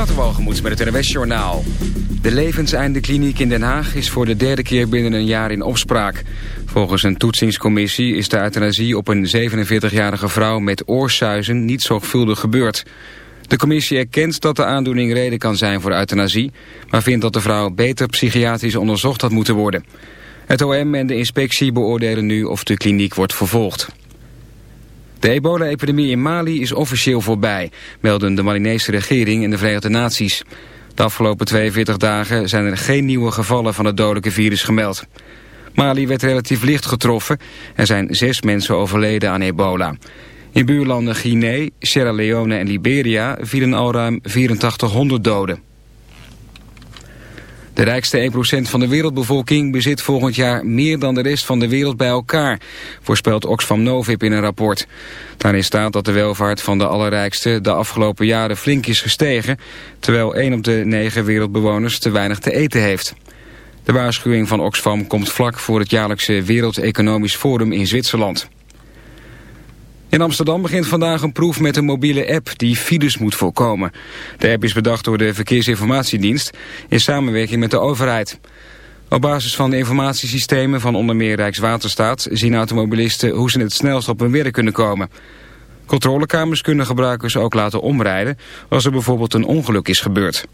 Waterwalgemoed met het NWS Journaal. De levenseindekliniek in Den Haag is voor de derde keer binnen een jaar in opspraak. Volgens een toetsingscommissie is de euthanasie op een 47-jarige vrouw met oorsuizen niet zorgvuldig gebeurd. De commissie erkent dat de aandoening reden kan zijn voor euthanasie... maar vindt dat de vrouw beter psychiatrisch onderzocht had moeten worden. Het OM en de inspectie beoordelen nu of de kliniek wordt vervolgd. De ebola-epidemie in Mali is officieel voorbij, melden de Malinese regering en de Verenigde Naties. De afgelopen 42 dagen zijn er geen nieuwe gevallen van het dodelijke virus gemeld. Mali werd relatief licht getroffen. Er zijn zes mensen overleden aan ebola. In buurlanden Guinea, Sierra Leone en Liberia vielen al ruim 8400 doden. De rijkste 1% van de wereldbevolking bezit volgend jaar meer dan de rest van de wereld bij elkaar, voorspelt Oxfam Novib in een rapport. Daarin staat dat de welvaart van de allerrijkste de afgelopen jaren flink is gestegen, terwijl 1 op de 9 wereldbewoners te weinig te eten heeft. De waarschuwing van Oxfam komt vlak voor het jaarlijkse Wereld Economisch Forum in Zwitserland. In Amsterdam begint vandaag een proef met een mobiele app die files moet voorkomen. De app is bedacht door de Verkeersinformatiedienst in samenwerking met de overheid. Op basis van de informatiesystemen van onder meer Rijkswaterstaat zien automobilisten hoe ze het snelst op hun werk kunnen komen. Controlekamers kunnen gebruikers ook laten omrijden als er bijvoorbeeld een ongeluk is gebeurd.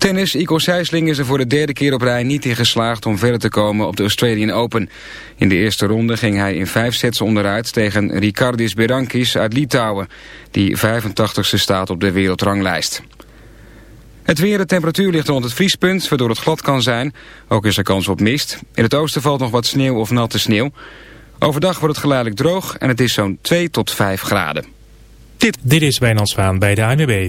Tennis, Ico Sijsling is er voor de derde keer op rij niet in geslaagd om verder te komen op de Australian Open. In de eerste ronde ging hij in vijf sets onderuit tegen Ricardis Berankis uit Litouwen, die 85ste staat op de wereldranglijst. Het weer, de temperatuur ligt rond het vriespunt, waardoor het glad kan zijn. Ook is er kans op mist. In het oosten valt nog wat sneeuw of natte sneeuw. Overdag wordt het geleidelijk droog en het is zo'n 2 tot 5 graden. Dit, Dit is Wijnand Zwaan bij de ANWB.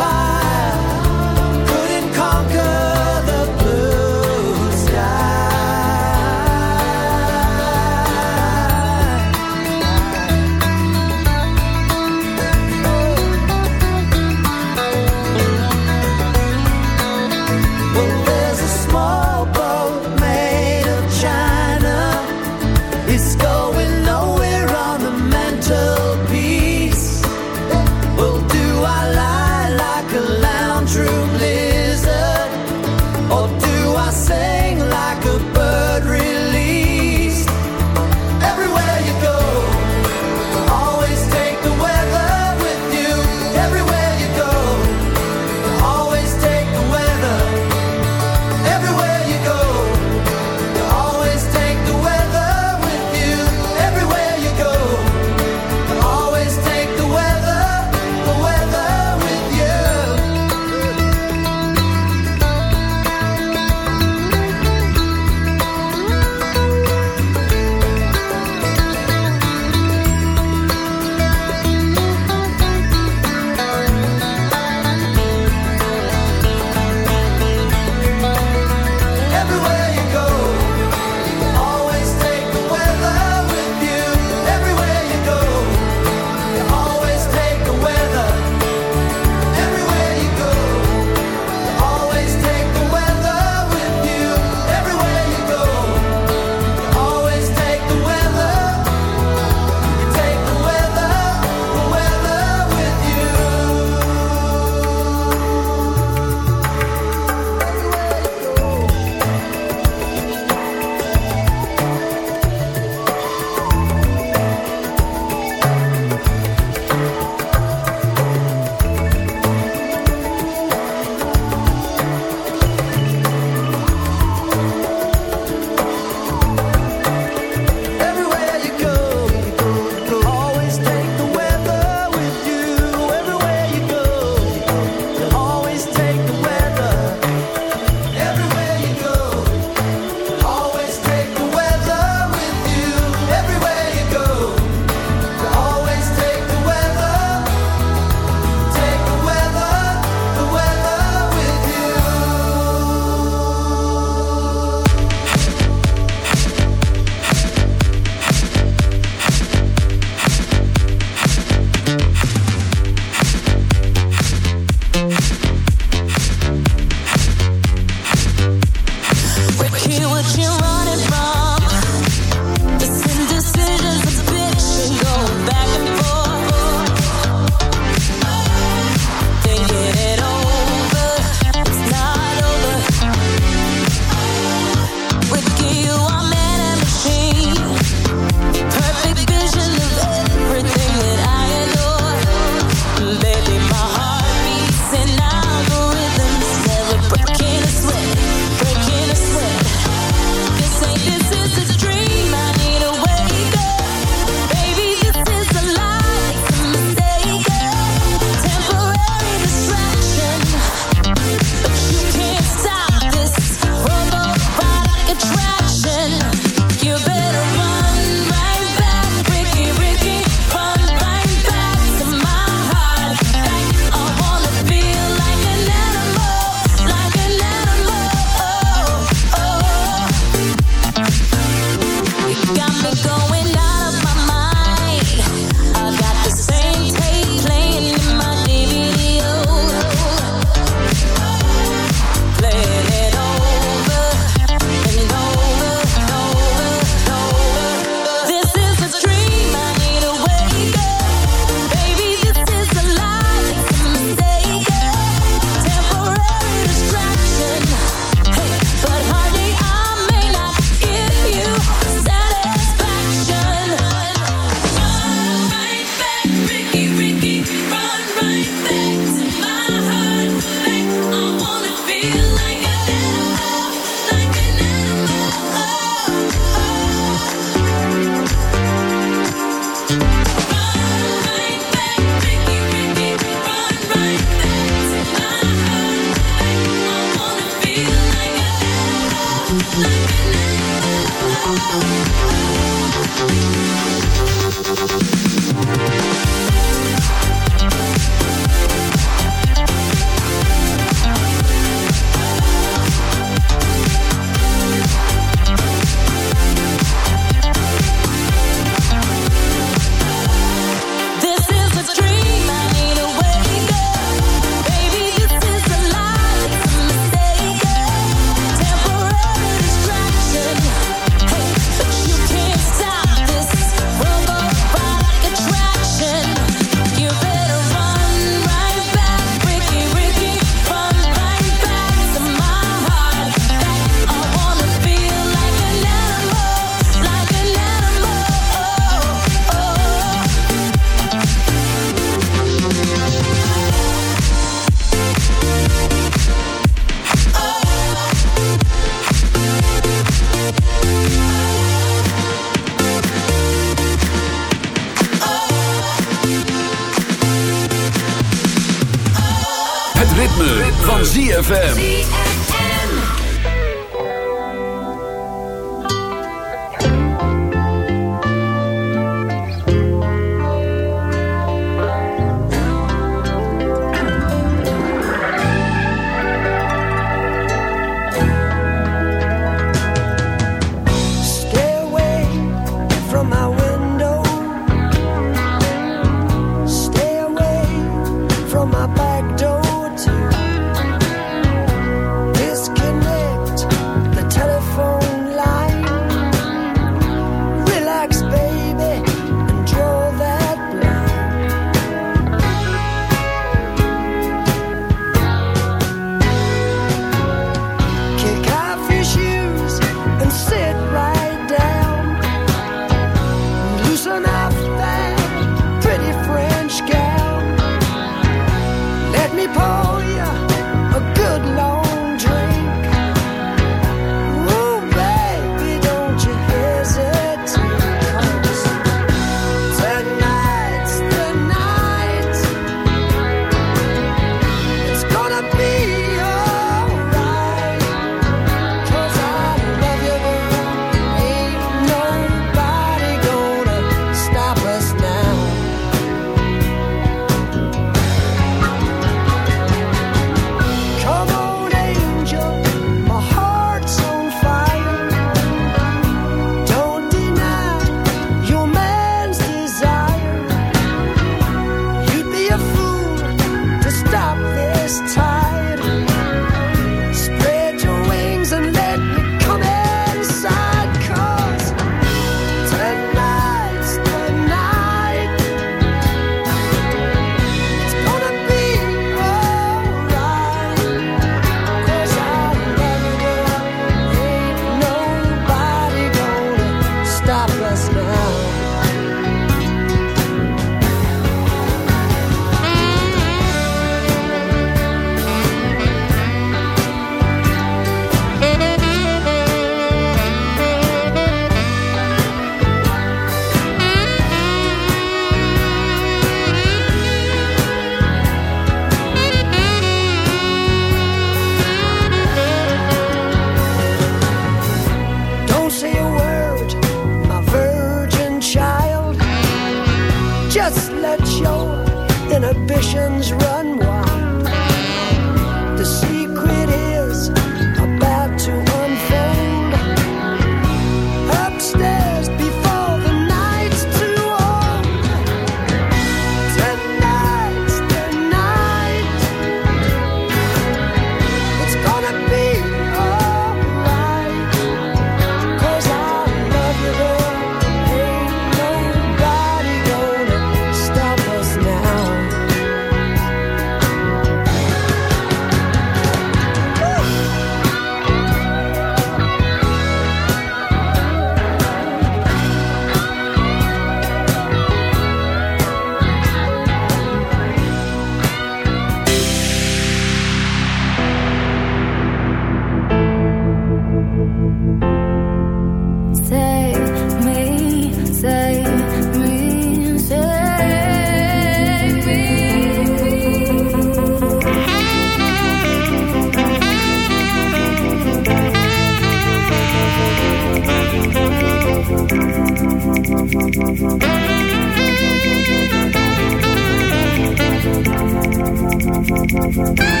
Bye.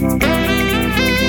Thank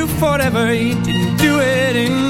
you forever. He didn't do it in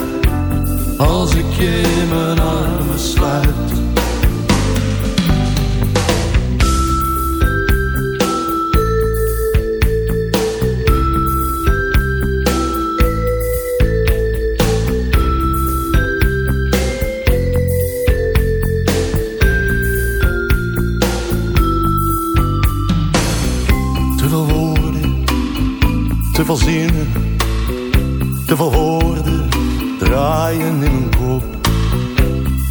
als ik je in mijn armen sluit. Te veel woorden,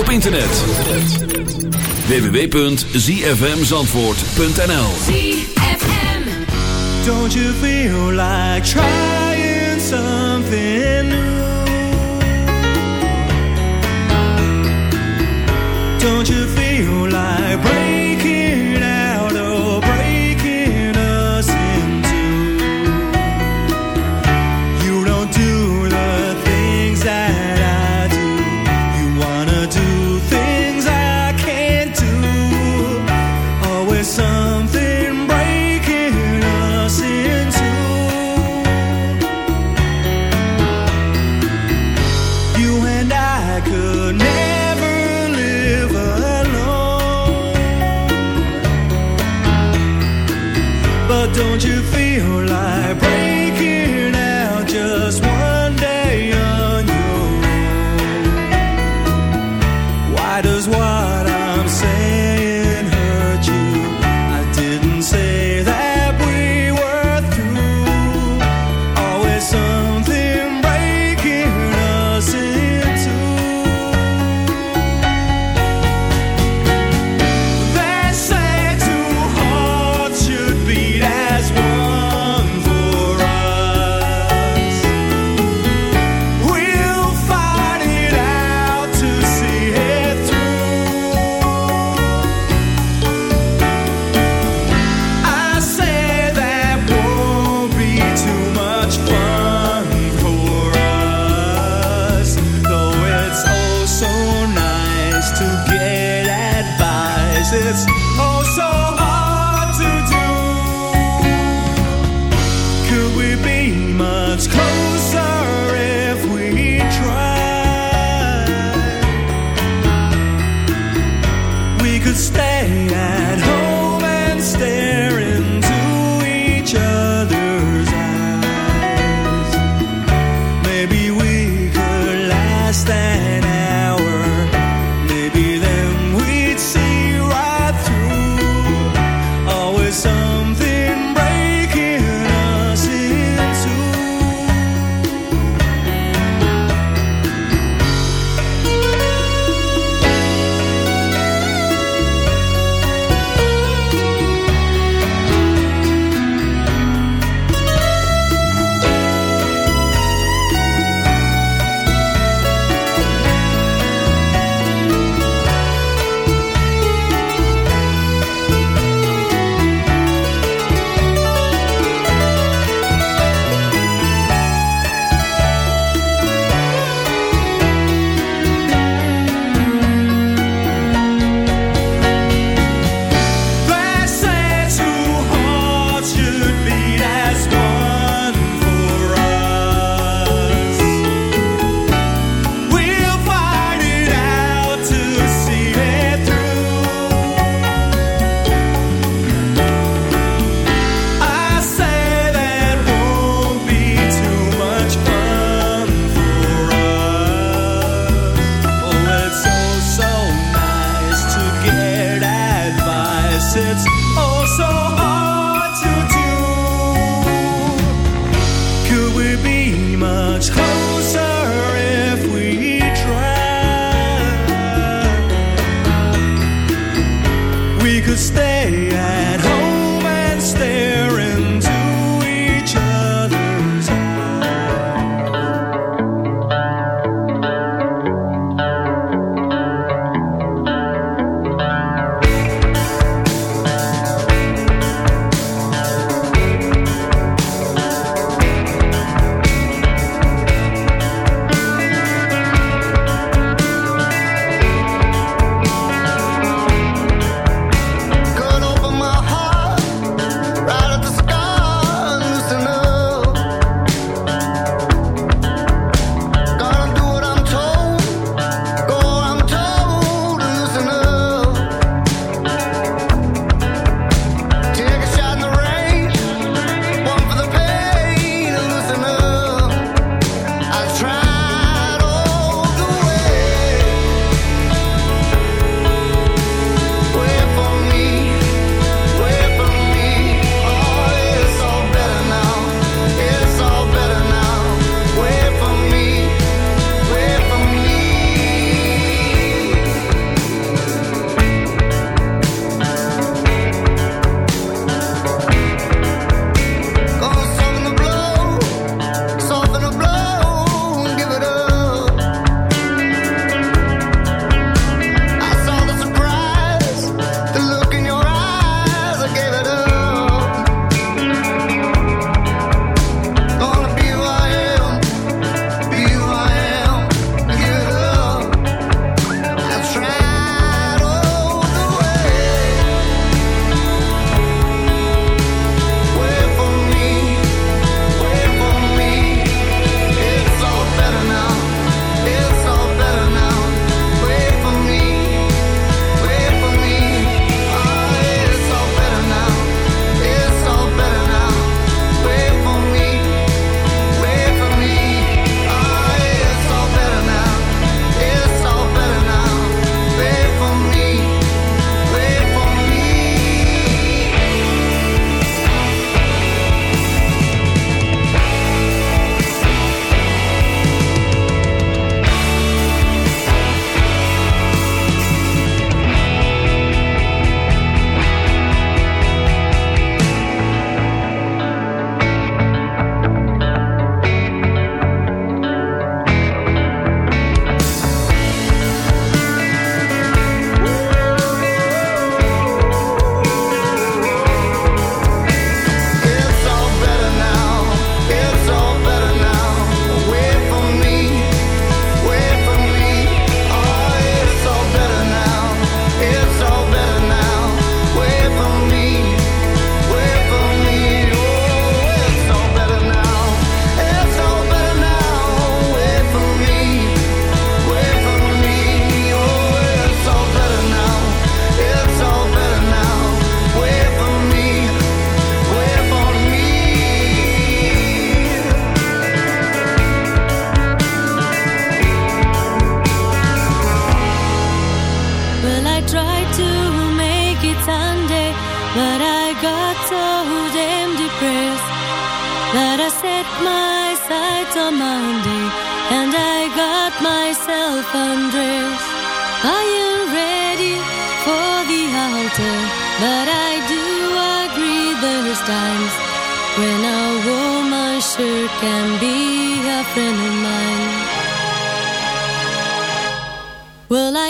op internet. www.zfmzandvoort.nl ZFM. Don't you feel like trying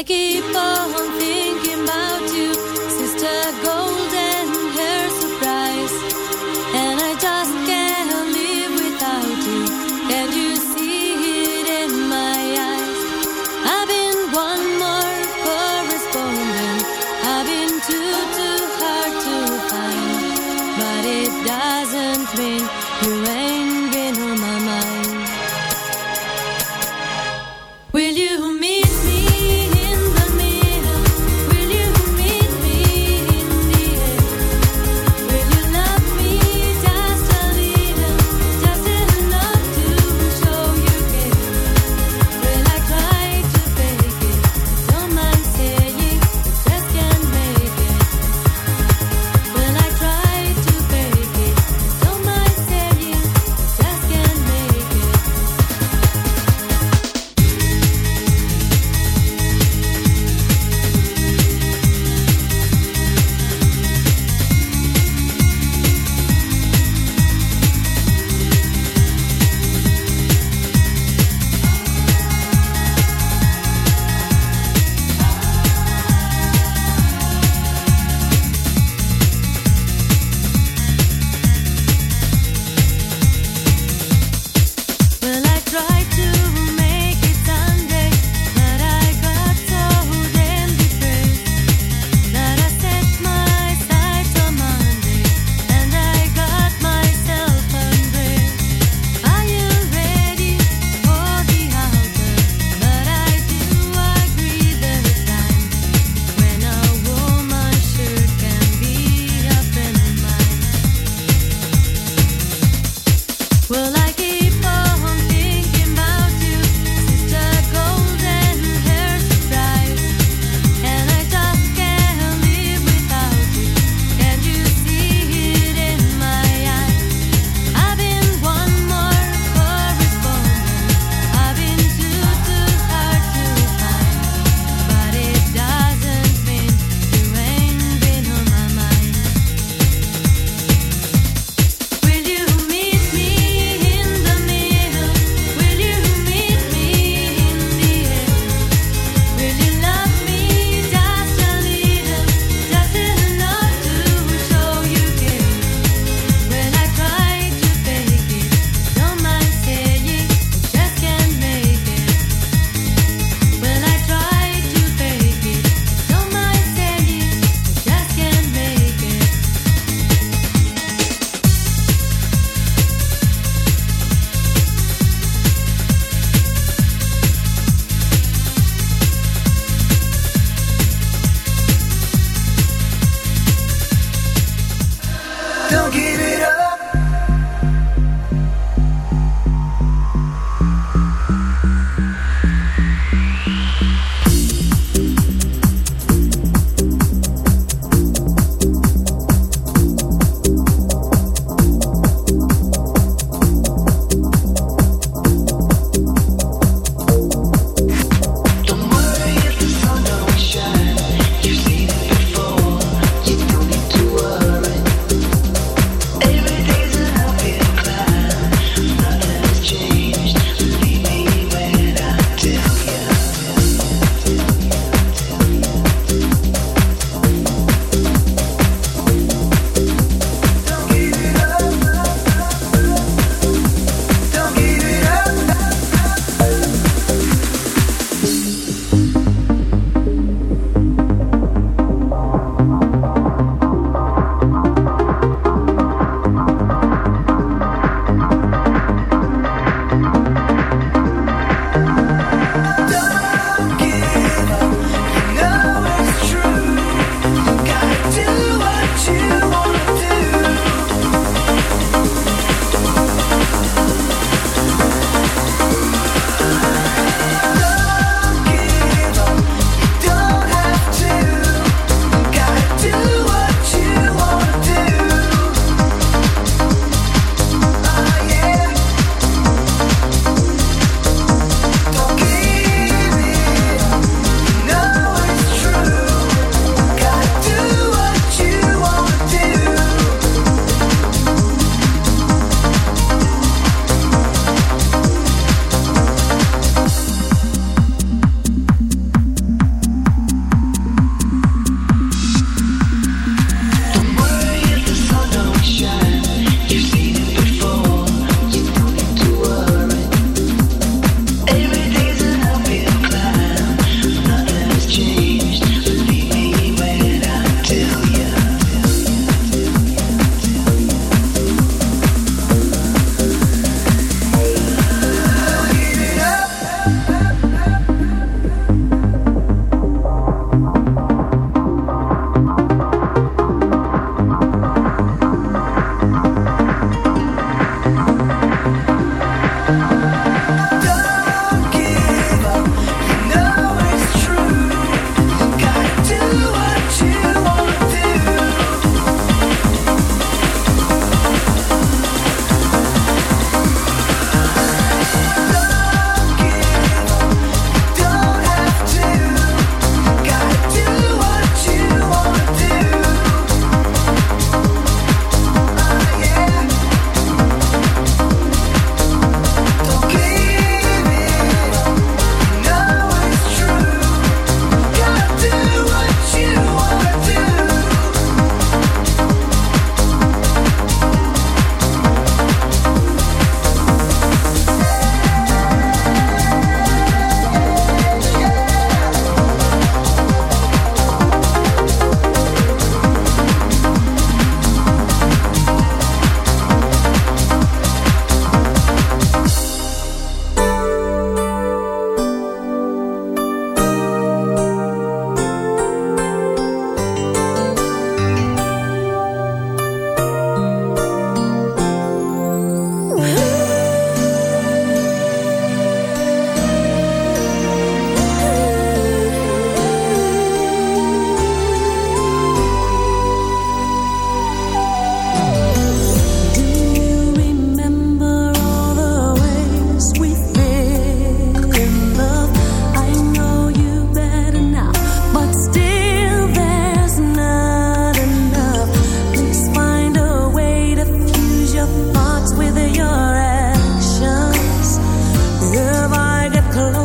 I keep on thinking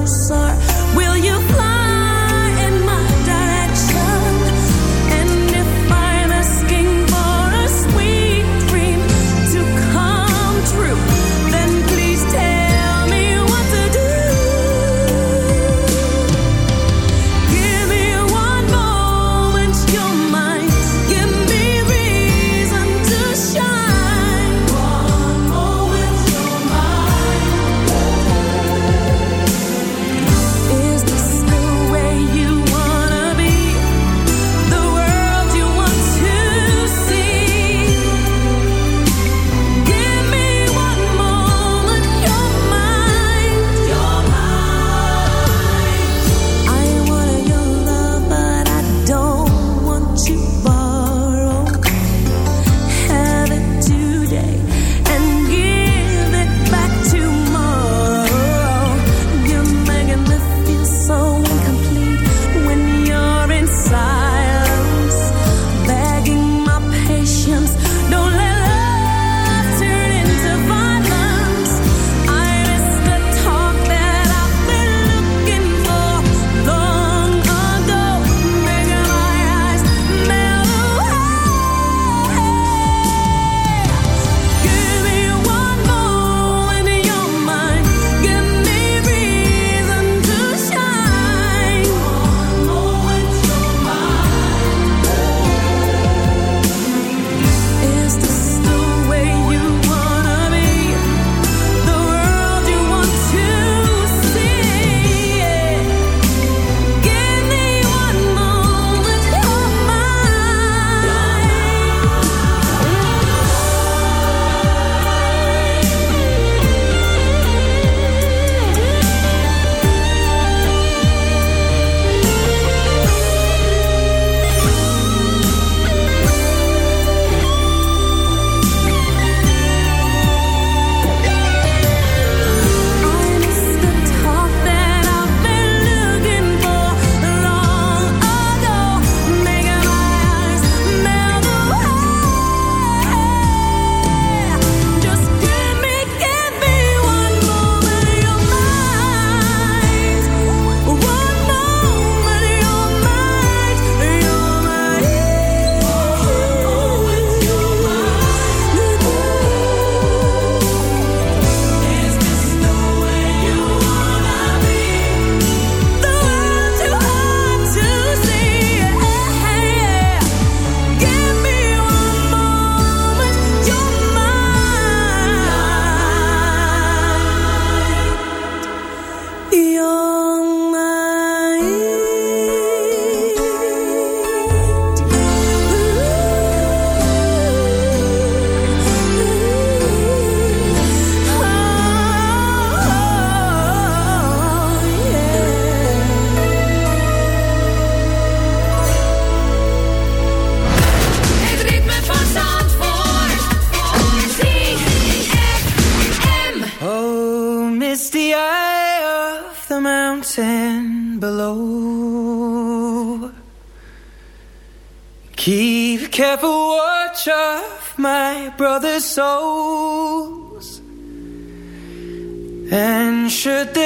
coração.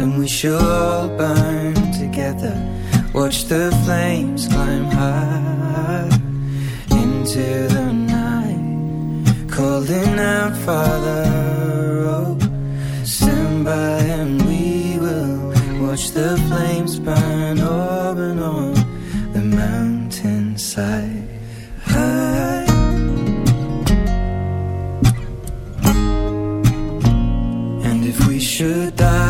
then we shall all burn together. Watch the flames climb high into the night, calling out, Father, oh, stand by and we will watch the flames burn up and on the mountainside. High. And if we should die